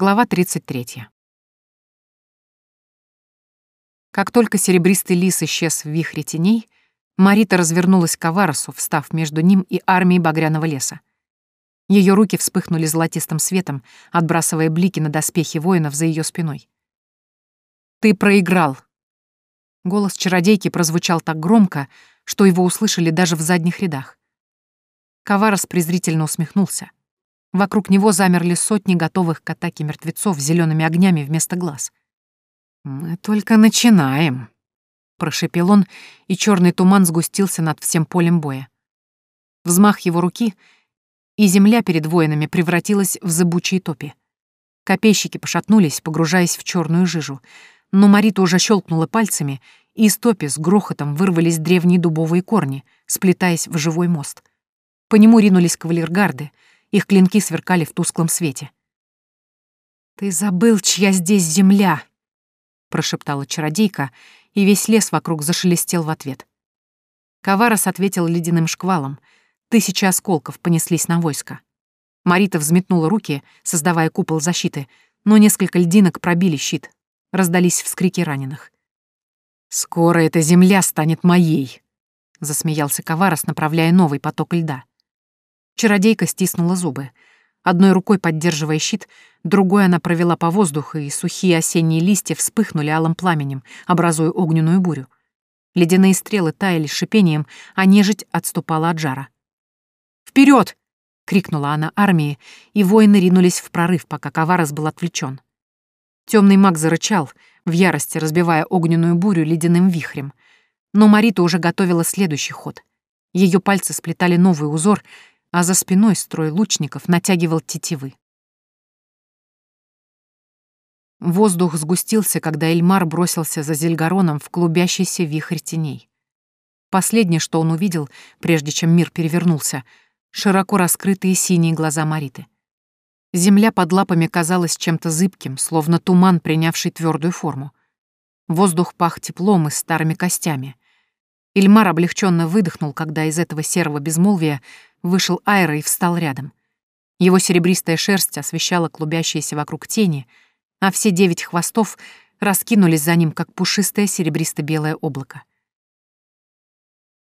Глава 33. Как только серебристый лис исчез в вихре теней, Марита развернулась к Аваросу, встав между ним и армией багряного леса. Ее руки вспыхнули золотистым светом, отбрасывая блики на доспехи воинов за ее спиной. «Ты проиграл!» Голос чародейки прозвучал так громко, что его услышали даже в задних рядах. Каварос презрительно усмехнулся. Вокруг него замерли сотни готовых к атаке мертвецов зелеными огнями вместо глаз. «Мы только начинаем», — прошепел он, и черный туман сгустился над всем полем боя. Взмах его руки, и земля перед воинами превратилась в зыбучие топи. Копейщики пошатнулись, погружаясь в черную жижу, но Марита уже щелкнула пальцами, и из топи с грохотом вырвались древние дубовые корни, сплетаясь в живой мост. По нему ринулись кавалергарды — их клинки сверкали в тусклом свете. «Ты забыл, чья здесь земля!» — прошептала чародейка, и весь лес вокруг зашелестел в ответ. Каварос ответил ледяным шквалом. Тысячи осколков понеслись на войско. Марита взметнула руки, создавая купол защиты, но несколько льдинок пробили щит. Раздались вскрики раненых. «Скоро эта земля станет моей!» — засмеялся Каварос, направляя новый поток льда. Чародейка стиснула зубы. Одной рукой поддерживая щит, другой она провела по воздуху, и сухие осенние листья вспыхнули алым пламенем, образуя огненную бурю. Ледяные стрелы таяли шипением, а нежить отступала от жара. «Вперед!» — крикнула она армии, и воины ринулись в прорыв, пока Каварос был отвлечен. Темный маг зарычал, в ярости разбивая огненную бурю ледяным вихрем. Но Марита уже готовила следующий ход. Ее пальцы сплетали новый узор, а за спиной строй лучников натягивал тетивы. Воздух сгустился, когда Эльмар бросился за Зельгароном в клубящийся вихрь теней. Последнее, что он увидел, прежде чем мир перевернулся, широко раскрытые синие глаза Мариты. Земля под лапами казалась чем-то зыбким, словно туман, принявший твердую форму. Воздух пах теплом и старыми костями. Ильмар облегченно выдохнул, когда из этого серого безмолвия вышел Айра и встал рядом. Его серебристая шерсть освещала клубящиеся вокруг тени, а все девять хвостов раскинулись за ним, как пушистое серебристо-белое облако.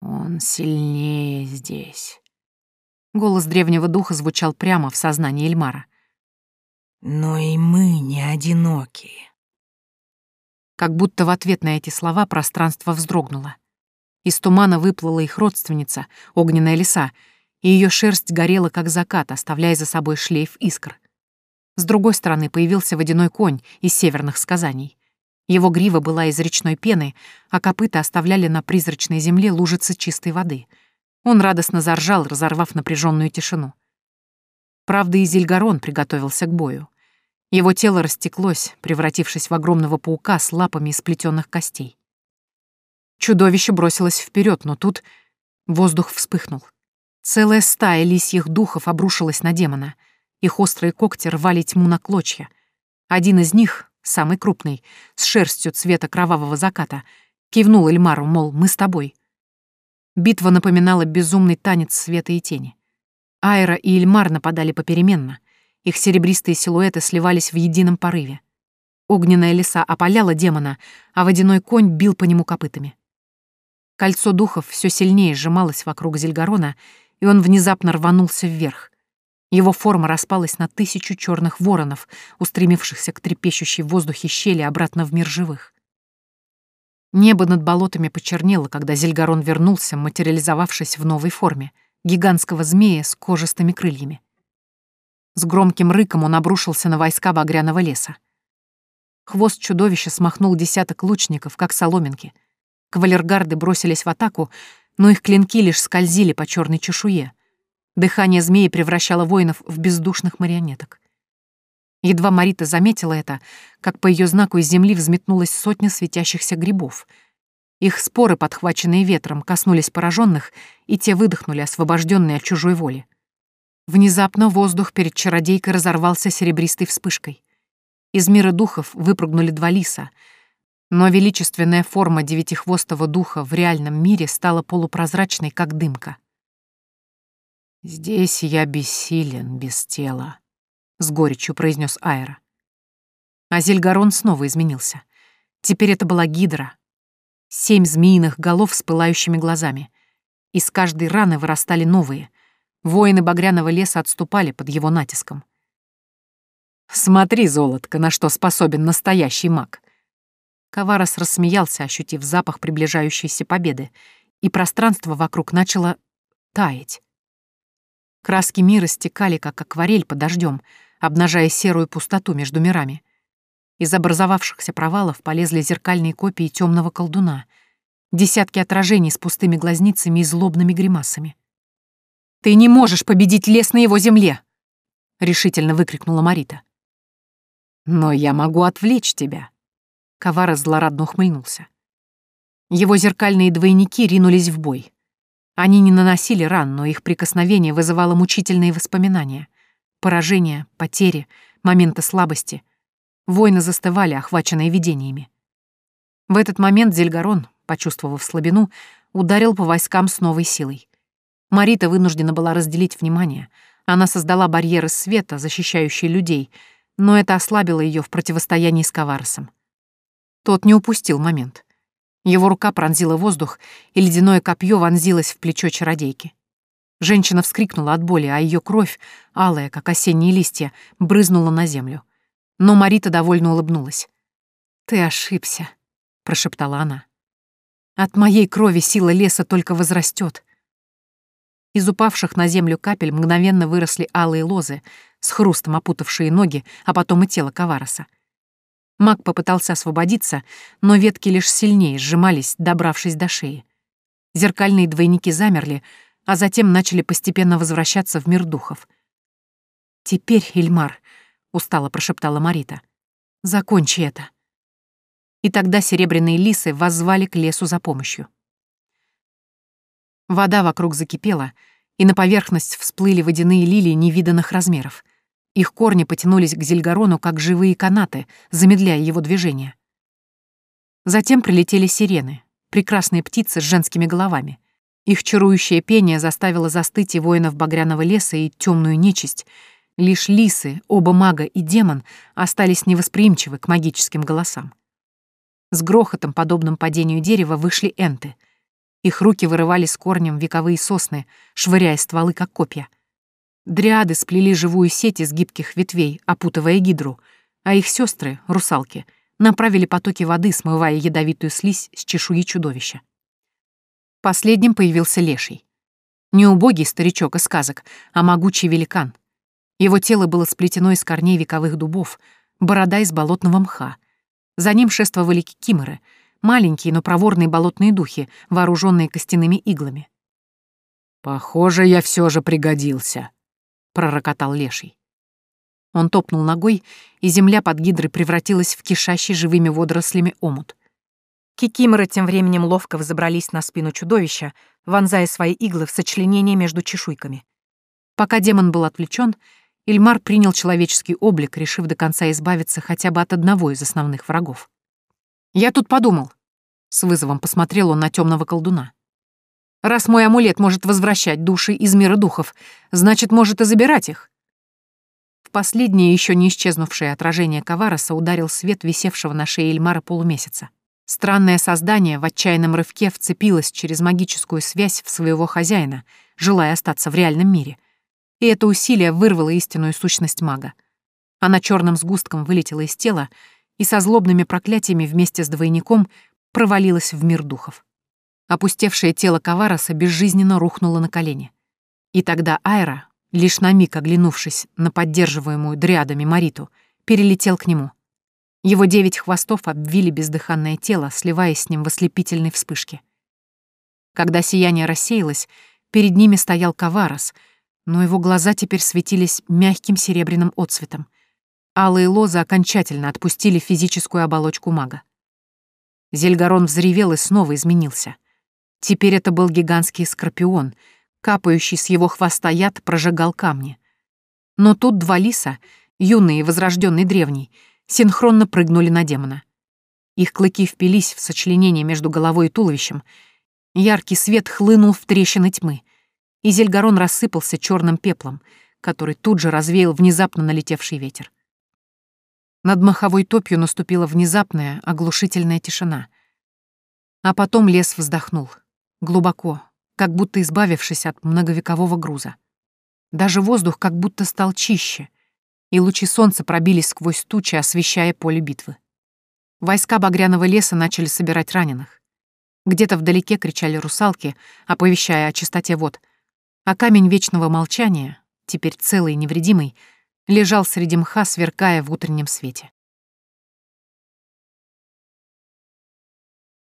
«Он сильнее здесь». Голос древнего духа звучал прямо в сознании Эльмара. «Но и мы не одинокие». Как будто в ответ на эти слова пространство вздрогнуло. Из тумана выплыла их родственница, огненная лиса, и ее шерсть горела, как закат, оставляя за собой шлейф искр. С другой стороны появился водяной конь из северных сказаний. Его грива была из речной пены, а копыта оставляли на призрачной земле лужицы чистой воды. Он радостно заржал, разорвав напряженную тишину. Правда, и Зельгарон приготовился к бою. Его тело растеклось, превратившись в огромного паука с лапами из сплетенных костей. Чудовище бросилось вперед, но тут воздух вспыхнул. Целая стая лисьих духов обрушилась на демона. Их острые когти рвали тьму на клочья. Один из них, самый крупный, с шерстью цвета кровавого заката, кивнул Эльмару, мол, мы с тобой. Битва напоминала безумный танец света и тени. Айра и Эльмар нападали попеременно. Их серебристые силуэты сливались в едином порыве. Огненная лиса опаляла демона, а водяной конь бил по нему копытами. Кольцо духов все сильнее сжималось вокруг Зельгарона, и он внезапно рванулся вверх. Его форма распалась на тысячу черных воронов, устремившихся к трепещущей в воздухе щели обратно в мир живых. Небо над болотами почернело, когда Зельгарон вернулся, материализовавшись в новой форме — гигантского змея с кожистыми крыльями. С громким рыком он обрушился на войска багряного леса. Хвост чудовища смахнул десяток лучников, как соломинки. Кавалергарды бросились в атаку, но их клинки лишь скользили по черной чешуе. Дыхание змеи превращало воинов в бездушных марионеток. Едва Марита заметила это, как по ее знаку из земли взметнулась сотня светящихся грибов. Их споры, подхваченные ветром, коснулись пораженных, и те выдохнули, освобожденные от чужой воли. Внезапно воздух перед чародейкой разорвался серебристой вспышкой. Из мира духов выпрыгнули два лиса — но величественная форма девятихвостого духа в реальном мире стала полупрозрачной, как дымка. «Здесь я бессилен без тела», — с горечью произнес Айра. А Зельгарон снова изменился. Теперь это была гидра. Семь змеиных голов с пылающими глазами. Из каждой раны вырастали новые. Воины багряного леса отступали под его натиском. «Смотри, золотко, на что способен настоящий маг!» Каварос рассмеялся, ощутив запах приближающейся победы, и пространство вокруг начало таять. Краски мира стекали, как акварель под дождем, обнажая серую пустоту между мирами. Из образовавшихся провалов полезли зеркальные копии темного колдуна, десятки отражений с пустыми глазницами и злобными гримасами. «Ты не можешь победить лес на его земле!» — решительно выкрикнула Марита. «Но я могу отвлечь тебя!» Ковара злорадно ухмыльнулся. Его зеркальные двойники ринулись в бой. Они не наносили ран, но их прикосновение вызывало мучительные воспоминания. Поражения, потери, моменты слабости. Воины застывали, охваченные видениями. В этот момент Зельгарон, почувствовав слабину, ударил по войскам с новой силой. Марита вынуждена была разделить внимание. Она создала барьеры света, защищающие людей, но это ослабило ее в противостоянии с Коварсом. Тот не упустил момент. Его рука пронзила воздух, и ледяное копье вонзилось в плечо чародейки. Женщина вскрикнула от боли, а ее кровь, алая, как осенние листья, брызнула на землю. Но Марита довольно улыбнулась. «Ты ошибся», — прошептала она. «От моей крови сила леса только возрастет. Из упавших на землю капель мгновенно выросли алые лозы, с хрустом опутавшие ноги, а потом и тело Ковароса. Маг попытался освободиться, но ветки лишь сильнее сжимались, добравшись до шеи. Зеркальные двойники замерли, а затем начали постепенно возвращаться в мир духов. «Теперь, Ильмар, — устало прошептала Марита. «Закончи это». И тогда серебряные лисы воззвали к лесу за помощью. Вода вокруг закипела, и на поверхность всплыли водяные лилии невиданных размеров. Их корни потянулись к Зельгарону, как живые канаты, замедляя его движение. Затем прилетели сирены, прекрасные птицы с женскими головами. Их чарующее пение заставило застыть и воинов багряного леса, и темную нечисть — Лишь лисы, оба мага и демон, остались невосприимчивы к магическим голосам. С грохотом, подобным падению дерева, вышли энты. Их руки вырывали с корнем вековые сосны, швыряя стволы, как копья. Дриады сплели живую сеть из гибких ветвей, опутывая гидру, а их сестры, русалки, направили потоки воды, смывая ядовитую слизь с чешуи чудовища. Последним появился леший. Не убогий старичок из сказок, а могучий великан — его тело было сплетено из корней вековых дубов, борода из болотного мха. За ним шествовали кикиморы, маленькие, но проворные болотные духи, вооруженные костяными иглами. «Похоже, я все же пригодился», — пророкотал леший. Он топнул ногой, и земля под гидрой превратилась в кишащий живыми водорослями омут. Кикиморы тем временем ловко взобрались на спину чудовища, вонзая свои иглы в сочленение между чешуйками. Пока демон был отвлечен, Ильмар принял человеческий облик, решив до конца избавиться хотя бы от одного из основных врагов. «Я тут подумал», — с вызовом посмотрел он на темного колдуна. «Раз мой амулет может возвращать души из мира духов, значит, может и забирать их». В последнее еще не исчезнувшее отражение Кавароса ударил свет висевшего на шее Эльмара полумесяца. Странное создание в отчаянном рывке вцепилось через магическую связь в своего хозяина, желая остаться в реальном мире — и это усилие вырвало истинную сущность мага. Она черным сгустком вылетела из тела и со злобными проклятиями вместе с двойником провалилась в мир духов. Опустевшее тело Кавараса безжизненно рухнуло на колени. И тогда Айра, лишь на миг оглянувшись на поддерживаемую дриадами Мариту, перелетел к нему. Его девять хвостов обвили бездыханное тело, сливаясь с ним в ослепительной вспышке. Когда сияние рассеялось, перед ними стоял Каварас — но его глаза теперь светились мягким серебряным отцветом. Алые лозы окончательно отпустили физическую оболочку мага. Зельгарон взревел и снова изменился. Теперь это был гигантский скорпион, капающий с его хвоста яд прожигал камни. Но тут два лиса, юный и возрожденный древний, синхронно прыгнули на демона. Их клыки впились в сочленение между головой и туловищем. Яркий свет хлынул в трещины тьмы — и Зельгарон рассыпался черным пеплом, который тут же развеял внезапно налетевший ветер. Над маховой топью наступила внезапная, оглушительная тишина. А потом лес вздохнул. Глубоко, как будто избавившись от многовекового груза. Даже воздух как будто стал чище, и лучи солнца пробились сквозь тучи, освещая поле битвы. Войска Багряного леса начали собирать раненых. Где-то вдалеке кричали русалки, оповещая о чистоте вод, а камень вечного молчания, теперь целый и невредимый, лежал среди мха, сверкая в утреннем свете.